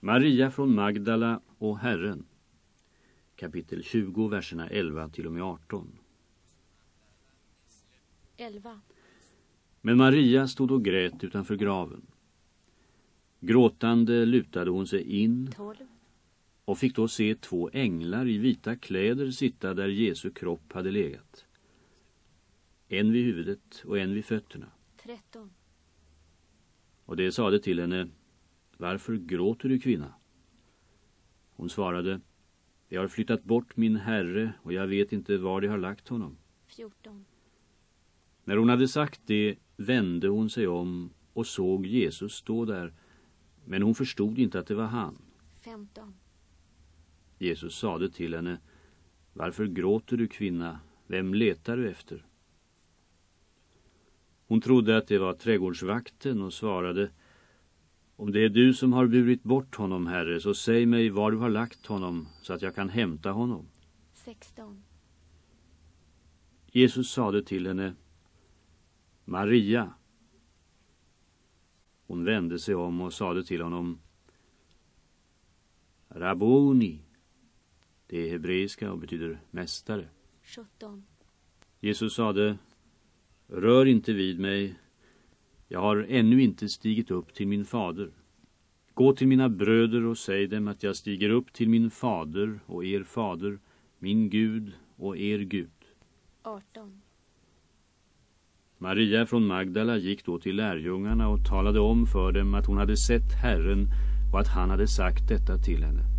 Maria från Magdala och Herren. Kapitel 20, verserna 11 till och med 18. 11. Men Maria stod och grät utanför graven. Gråtande lutade hon sig in 12. och fick då se två änglar i vita kläder sitta där Jesu kropp hade legat. En vid huvudet och en vid fötterna. 13. Och det sade till henne, varför gråter du kvinna? Hon svarade, jag har flyttat bort min herre och jag vet inte var de har lagt honom. 14. När hon hade sagt det vände hon sig om och såg Jesus stå där, men hon förstod inte att det var han. 15. Jesus sade till henne, varför gråter du kvinna? Vem letar du efter? Hon trodde att det var trädgårdsvakten och svarade, om det är du som har burit bort honom, herre, så säg mig var du har lagt honom så att jag kan hämta honom. 16. Jesus sade till henne, Maria. Hon vände sig om och sade till honom, Rabboni. Det är hebreiska och betyder mästare. 17. Jesus sade, rör inte vid mig, jag har ännu inte stigit upp till min fader. Gå till mina bröder och säg dem att jag stiger upp till min fader och er fader, min Gud och er Gud. 18. Maria från Magdala gick då till lärjungarna och talade om för dem att hon hade sett Herren och att han hade sagt detta till henne.